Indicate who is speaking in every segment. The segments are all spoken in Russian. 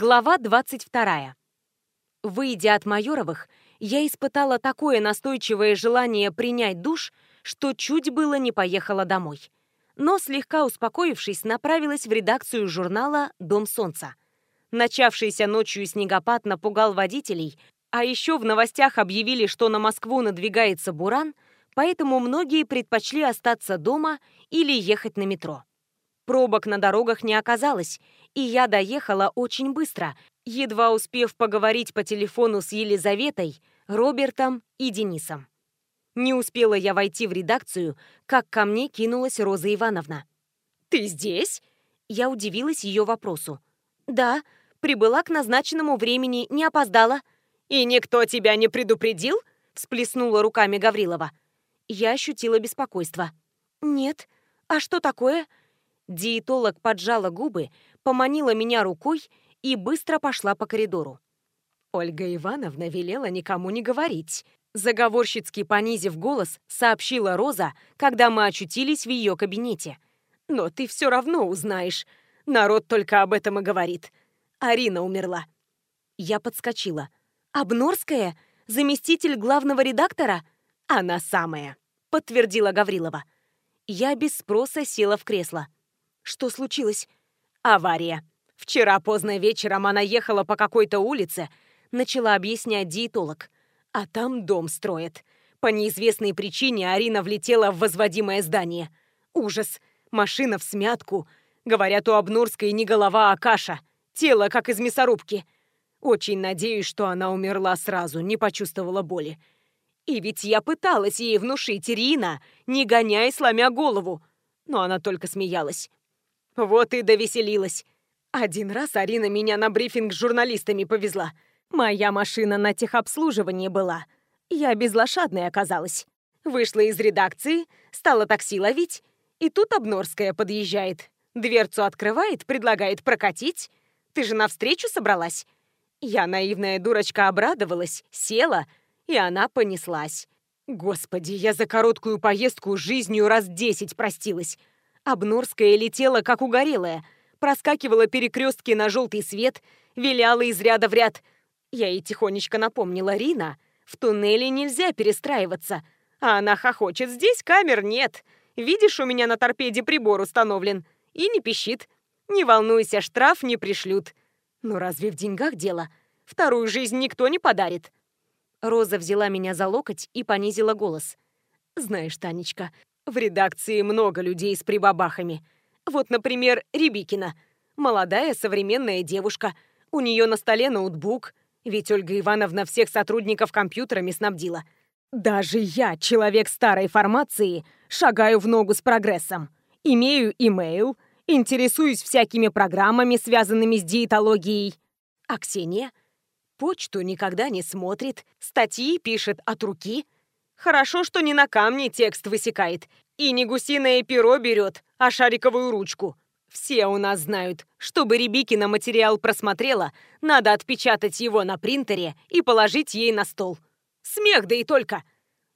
Speaker 1: Глава 22. Выйдя от Майоровых, я испытала такое настойчивое желание принять душ, что чуть было не поехала домой. Но, слегка успокоившись, направилась в редакцию журнала «Дом солнца». Начавшийся ночью снегопад напугал водителей, а еще в новостях объявили, что на Москву надвигается буран, поэтому многие предпочли остаться дома или ехать на метро. Пробок на дорогах не оказалось, и я доехала очень быстро, едва успев поговорить по телефону с Елизаветой, Робертом и Денисом. Не успела я войти в редакцию, как ко мне кинулась Роза Ивановна. «Ты здесь?» Я удивилась ее вопросу. «Да, прибыла к назначенному времени, не опоздала». «И никто тебя не предупредил?» всплеснула руками Гаврилова. Я ощутила беспокойство. «Нет. А что такое?» Диетолог поджала губы, поманила меня рукой и быстро пошла по коридору. Ольга Ивановна велела никому не говорить. Заговорщицки понизив голос, сообщила Роза, когда мы очутились в ее кабинете. «Но ты все равно узнаешь. Народ только об этом и говорит. Арина умерла». Я подскочила. «Обнорская? Заместитель главного редактора?» «Она самая», — подтвердила Гаврилова. Я без спроса села в кресло. «Что случилось?» «Авария. Вчера поздно вечером она ехала по какой-то улице, начала объяснять диетолог. А там дом строят. По неизвестной причине Арина влетела в возводимое здание. Ужас. Машина в смятку. Говорят, у Обнурской не голова, а каша. Тело, как из мясорубки. Очень надеюсь, что она умерла сразу, не почувствовала боли. И ведь я пыталась ей внушить, Ирина, не гоняй, сломя голову. Но она только смеялась. Вот и довеселилась. Один раз Арина меня на брифинг с журналистами повезла. Моя машина на техобслуживании была. Я безлошадной оказалась. Вышла из редакции, стала такси ловить, и тут Обнорская подъезжает. Дверцу открывает, предлагает прокатить. Ты же навстречу собралась? Я, наивная дурочка, обрадовалась, села, и она понеслась. Господи, я за короткую поездку жизнью раз десять простилась. Обнорская летела, как угорелая — проскакивала перекрестки на желтый свет, виляла из ряда в ряд. Я ей тихонечко напомнила Рина, в туннеле нельзя перестраиваться. А она хохочет, здесь камер нет. Видишь, у меня на торпеде прибор установлен. И не пищит. Не волнуйся, штраф не пришлют. Ну разве в деньгах дело? Вторую жизнь никто не подарит. Роза взяла меня за локоть и понизила голос. Знаешь, Танечка, в редакции много людей с прибабахами. Вот, например, Рябикина. Молодая современная девушка. У нее на столе ноутбук. Ведь Ольга Ивановна всех сотрудников компьютерами снабдила. Даже я, человек старой формации, шагаю в ногу с прогрессом. Имею имейл, интересуюсь всякими программами, связанными с диетологией. А Ксения? Почту никогда не смотрит, статьи пишет от руки. Хорошо, что не на камне текст высекает и не гусиное перо берет, а шариковую ручку. Все у нас знают, чтобы Рябикина материал просмотрела, надо отпечатать его на принтере и положить ей на стол. Смех, да и только.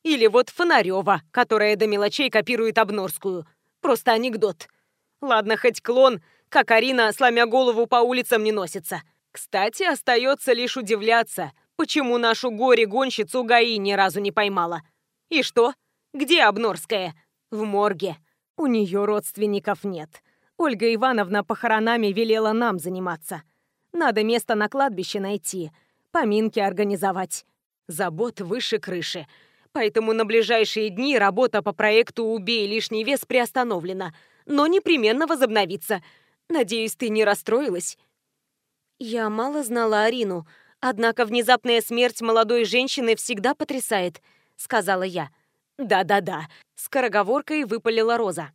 Speaker 1: Или вот Фонарева, которая до мелочей копирует Обнорскую. Просто анекдот. Ладно, хоть клон, как Арина, сломя голову по улицам, не носится. Кстати, остается лишь удивляться, почему нашу горе-гонщицу ГАИ ни разу не поймала. И что? Где Обнорская? В морге. У нее родственников нет. Ольга Ивановна похоронами велела нам заниматься. Надо место на кладбище найти, поминки организовать. Забот выше крыши. Поэтому на ближайшие дни работа по проекту «Убей лишний вес» приостановлена, но непременно возобновится. Надеюсь, ты не расстроилась? Я мало знала Арину, однако внезапная смерть молодой женщины всегда потрясает, сказала я. «Да-да-да», — скороговоркой выпалила Роза.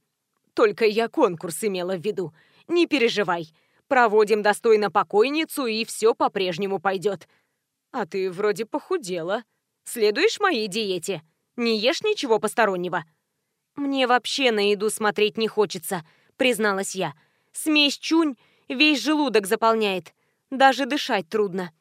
Speaker 1: «Только я конкурс имела в виду. Не переживай. Проводим достойно покойницу, и все по-прежнему пойдет. А ты вроде похудела. Следуешь моей диете? Не ешь ничего постороннего?» «Мне вообще на еду смотреть не хочется», — призналась я. «Смесь чунь весь желудок заполняет. Даже дышать трудно».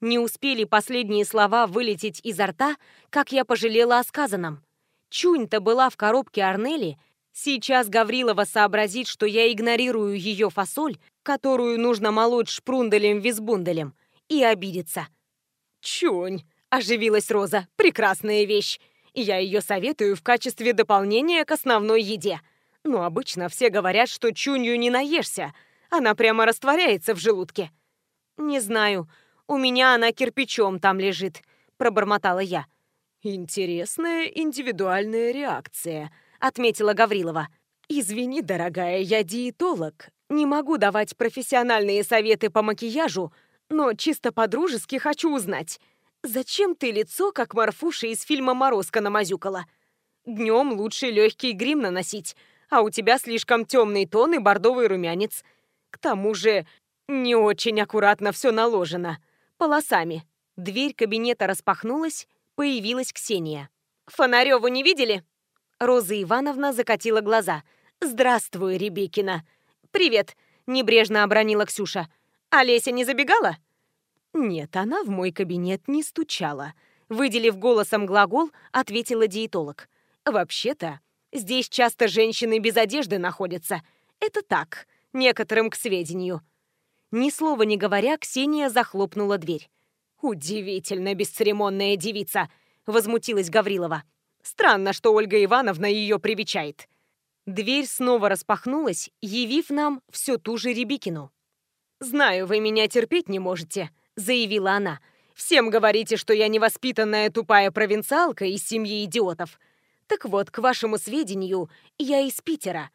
Speaker 1: Не успели последние слова вылететь изо рта, как я пожалела о сказанном. Чунь-то была в коробке Арнели. Сейчас Гаврилова сообразит, что я игнорирую ее фасоль, которую нужно молоть шпрунделем-визбунделем, и обидится. «Чунь!» — оживилась Роза. «Прекрасная вещь! Я ее советую в качестве дополнения к основной еде. Но обычно все говорят, что чунью не наешься. Она прямо растворяется в желудке». «Не знаю. У меня она кирпичом там лежит», — пробормотала я. «Интересная индивидуальная реакция», — отметила Гаврилова. «Извини, дорогая, я диетолог. Не могу давать профессиональные советы по макияжу, но чисто по-дружески хочу узнать, зачем ты лицо, как Марфуша из фильма «Морозко» намазюкала? Днем лучше легкий грим наносить, а у тебя слишком темный тон и бордовый румянец. К тому же не очень аккуратно все наложено. Полосами. Дверь кабинета распахнулась, появилась Ксения. «Фонареву не видели?» Роза Ивановна закатила глаза. «Здравствуй, Ребекина». «Привет», — небрежно обронила Ксюша. «Олеся не забегала?» «Нет, она в мой кабинет не стучала», — выделив голосом глагол, ответила диетолог. «Вообще-то, здесь часто женщины без одежды находятся. Это так, некоторым к сведению». Ни слова не говоря, Ксения захлопнула дверь. «Удивительно бесцеремонная девица!» — возмутилась Гаврилова. «Странно, что Ольга Ивановна ее привечает». Дверь снова распахнулась, явив нам всю ту же Рябикину. «Знаю, вы меня терпеть не можете», — заявила она. «Всем говорите, что я невоспитанная тупая провинциалка из семьи идиотов. Так вот, к вашему сведению, я из Питера.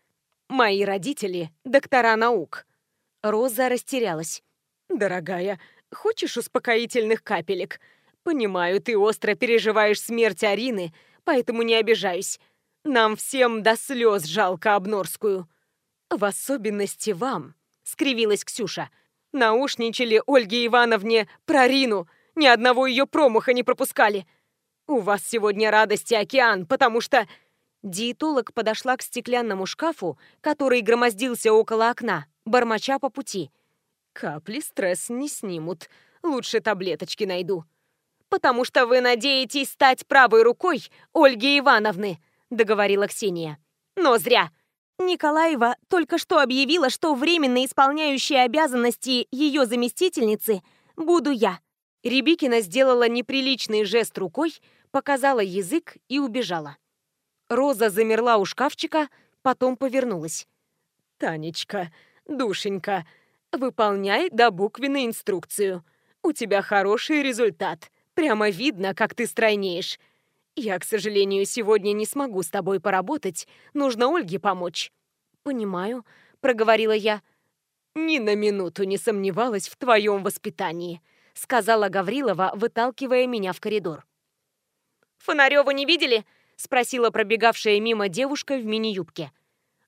Speaker 1: Мои родители — доктора наук». Роза растерялась. «Дорогая, хочешь успокоительных капелек? Понимаю, ты остро переживаешь смерть Арины, поэтому не обижаюсь. Нам всем до слез жалко Обнорскую. В особенности вам, скривилась Ксюша. Наушничали Ольге Ивановне про Рину, ни одного ее промаха не пропускали. У вас сегодня радости океан, потому что... Диетолог подошла к стеклянному шкафу, который громоздился около окна, бормоча по пути. Капли стресс не снимут. Лучше таблеточки найду. Потому что вы надеетесь стать правой рукой Ольги Ивановны, договорила Ксения. Но зря. Николаева только что объявила, что временно исполняющей обязанности ее заместительницы буду я. Рябикина сделала неприличный жест рукой, показала язык и убежала. Роза замерла у шкафчика, потом повернулась. «Танечка, душенька, выполняй до буквенной инструкцию. У тебя хороший результат. Прямо видно, как ты стройнеешь. «Я, к сожалению, сегодня не смогу с тобой поработать. Нужно Ольге помочь». «Понимаю», — проговорила я. «Ни на минуту не сомневалась в твоем воспитании», — сказала Гаврилова, выталкивая меня в коридор. «Фонарёва не видели?» — спросила пробегавшая мимо девушка в мини-юбке.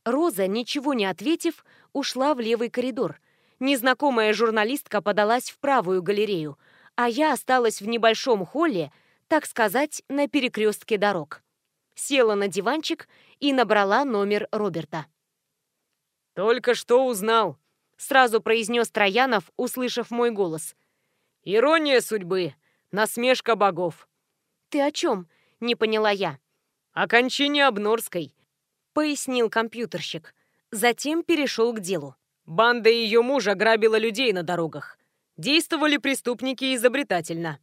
Speaker 1: Роза, ничего не ответив, ушла в левый коридор. Незнакомая журналистка подалась в правую галерею, а я осталась в небольшом холле, так сказать, на перекрестке дорог. Села на диванчик и набрала номер Роберта.
Speaker 2: «Только что узнал», —
Speaker 1: сразу произнес Троянов, услышав мой голос.
Speaker 2: «Ирония судьбы, насмешка богов».
Speaker 1: «Ты о чем?» — не поняла я.
Speaker 2: «О кончине Обнорской», —
Speaker 1: пояснил компьютерщик. Затем перешел к делу.
Speaker 2: Банда ее мужа грабила людей на дорогах. Действовали преступники изобретательно.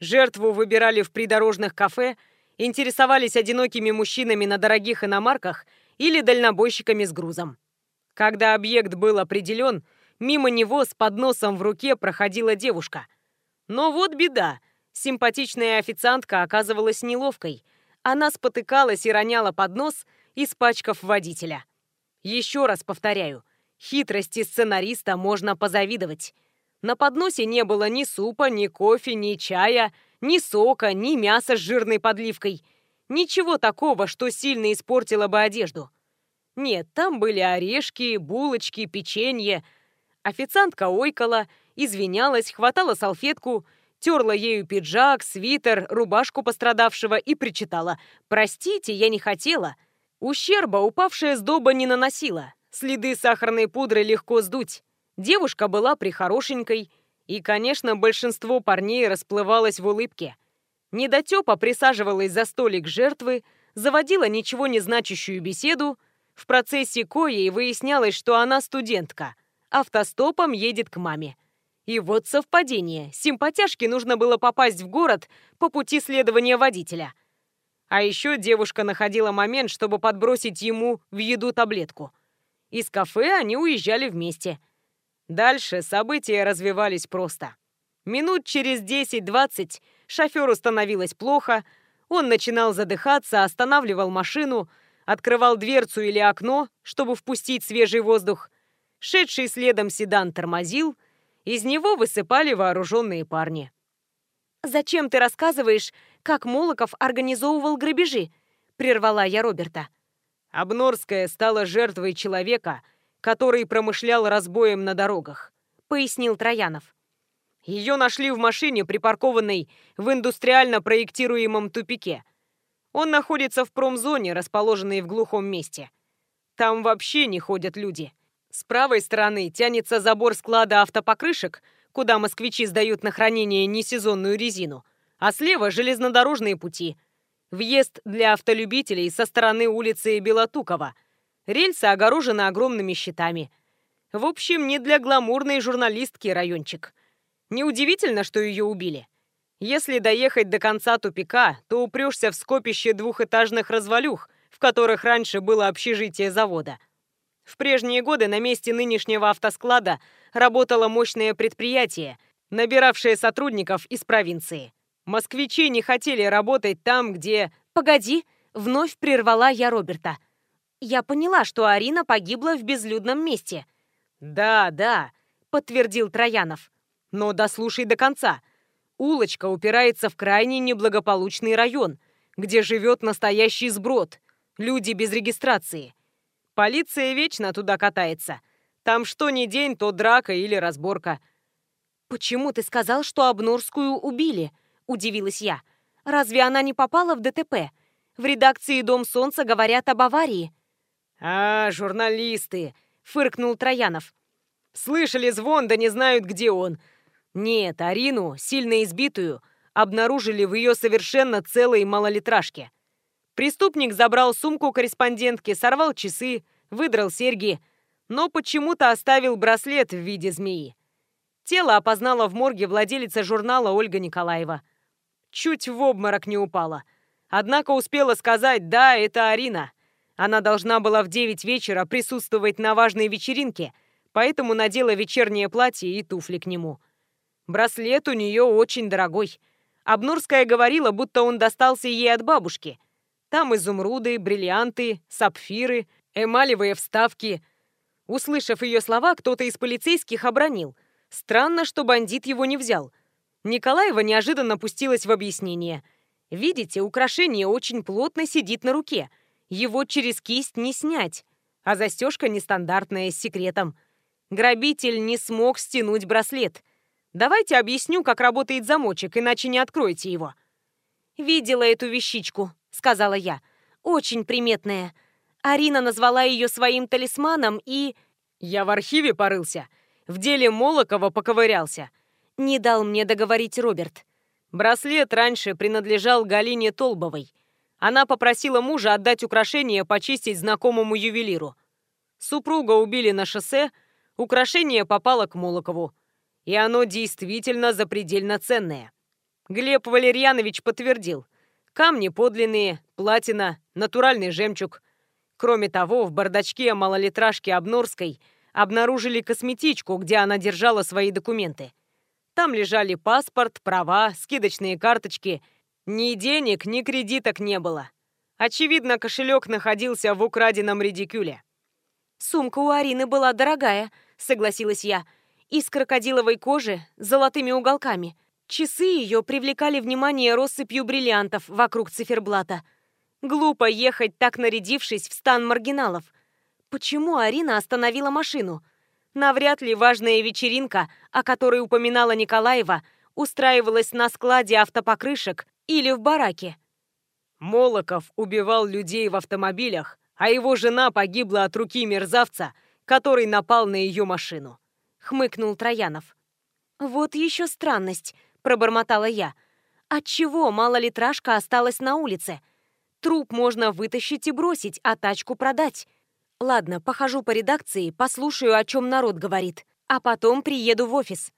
Speaker 2: Жертву выбирали в придорожных кафе, интересовались одинокими мужчинами на дорогих иномарках или дальнобойщиками с грузом. Когда объект был определен, мимо него с подносом в руке проходила девушка. Но вот беда. Симпатичная официантка оказывалась неловкой. Она спотыкалась и роняла поднос, испачкав водителя. Еще раз повторяю, хитрости сценариста можно позавидовать. На подносе не было ни супа, ни кофе, ни чая, ни сока, ни мяса с жирной подливкой. Ничего такого, что сильно испортило бы одежду. Нет, там были орешки, булочки, печенье. Официантка ойкала, извинялась, хватала салфетку, терла ею пиджак, свитер, рубашку пострадавшего и причитала «Простите, я не хотела». Ущерба упавшая сдоба не наносила. Следы сахарной пудры легко сдуть. Девушка была прихорошенькой, и, конечно, большинство парней расплывалось в улыбке. Недотепа присаживалась за столик жертвы, заводила ничего не значащую беседу, в процессе коей выяснялось, что она студентка, автостопом едет к маме. И вот совпадение. Симпатяшке нужно было попасть в город по пути следования водителя. А еще девушка находила момент, чтобы подбросить ему в еду таблетку. Из кафе они уезжали вместе. Дальше события развивались просто. Минут через 10-20 шоферу становилось плохо, он начинал задыхаться, останавливал машину, открывал дверцу или окно, чтобы впустить свежий воздух. Шедший следом седан тормозил, из него высыпали вооруженные парни.
Speaker 1: «Зачем ты рассказываешь, как Молоков организовывал грабежи?» — прервала я Роберта.
Speaker 2: Обнорская стала жертвой человека, который промышлял разбоем на дорогах, пояснил Троянов. Ее нашли в машине, припаркованной в индустриально проектируемом тупике. Он находится в промзоне, расположенной в глухом месте. Там вообще не ходят люди. С правой стороны тянется забор склада автопокрышек, куда москвичи сдают на хранение несезонную резину, а слева железнодорожные пути. Въезд для автолюбителей со стороны улицы Белотукова. Рельсы огорожены огромными щитами. В общем, не для гламурной журналистки райончик. Неудивительно, что ее убили. Если доехать до конца тупика, то упрешься в скопище двухэтажных развалюх, в которых раньше было общежитие завода. В прежние годы на месте нынешнего автосклада работало мощное предприятие, набиравшее сотрудников из провинции. Москвичи не хотели работать там, где...
Speaker 1: «Погоди!» — вновь прервала я Роберта. «Я поняла, что Арина погибла в безлюдном месте».
Speaker 2: «Да, да», — подтвердил Троянов. Но дослушай до конца. Улочка упирается в крайне неблагополучный район, где живет настоящий сброд, люди без регистрации. Полиция вечно туда катается. Там что ни день, то драка или разборка.
Speaker 1: «Почему ты сказал, что Обнорскую убили?» – удивилась я. «Разве она не попала в ДТП? В редакции «Дом солнца» говорят об аварии».
Speaker 2: «А, журналисты!» – фыркнул Троянов. «Слышали звон, да не знают, где он. Нет, Арину, сильно избитую, обнаружили в ее совершенно целой малолитражке. Преступник забрал сумку корреспондентки, сорвал часы, выдрал серьги, но почему-то оставил браслет в виде змеи. Тело опознала в морге владелица журнала Ольга Николаева. Чуть в обморок не упала. Однако успела сказать «да, это Арина». Она должна была в 9 вечера присутствовать на важной вечеринке, поэтому надела вечернее платье и туфли к нему. Браслет у нее очень дорогой. Обнурская говорила, будто он достался ей от бабушки. Там изумруды, бриллианты, сапфиры, эмалевые вставки. Услышав ее слова, кто-то из полицейских обронил. Странно, что бандит его не взял. Николаева неожиданно пустилась в объяснение. Видите, украшение очень плотно сидит на руке. Его через кисть не снять. А застежка нестандартная, с секретом. Грабитель не смог стянуть браслет. Давайте объясню, как работает замочек, иначе не откроете его».
Speaker 1: «Видела эту вещичку», — сказала я. «Очень приметная. Арина назвала ее своим талисманом и...»
Speaker 2: «Я в архиве порылся. В деле Молокова поковырялся».
Speaker 1: Не дал мне договорить Роберт.
Speaker 2: Браслет раньше принадлежал Галине Толбовой. Она попросила мужа отдать украшение почистить знакомому ювелиру. Супруга убили на шоссе, украшение попало к Молокову и оно действительно запредельно ценное. Глеб Валерьянович подтвердил. Камни подлинные, платина, натуральный жемчуг. Кроме того, в бардачке малолитражки Обнорской обнаружили косметичку, где она держала свои документы. Там лежали паспорт, права, скидочные карточки. Ни денег, ни кредиток не было. Очевидно, кошелек находился в украденном редикюле.
Speaker 1: «Сумка у Арины была дорогая», — согласилась я из крокодиловой кожи с золотыми уголками. Часы ее привлекали внимание россыпью бриллиантов вокруг циферблата. Глупо ехать, так нарядившись, в стан маргиналов. Почему Арина остановила машину? Навряд ли важная вечеринка, о которой упоминала Николаева, устраивалась на складе автопокрышек или в бараке.
Speaker 2: Молоков убивал людей в автомобилях, а его жена погибла от руки мерзавца, который напал на ее машину
Speaker 1: хмыкнул Троянов. «Вот еще странность», — пробормотала я. «Отчего малолитражка осталась на улице? Труп можно вытащить и бросить, а тачку продать. Ладно, похожу по редакции, послушаю, о чем народ говорит, а потом приеду в офис.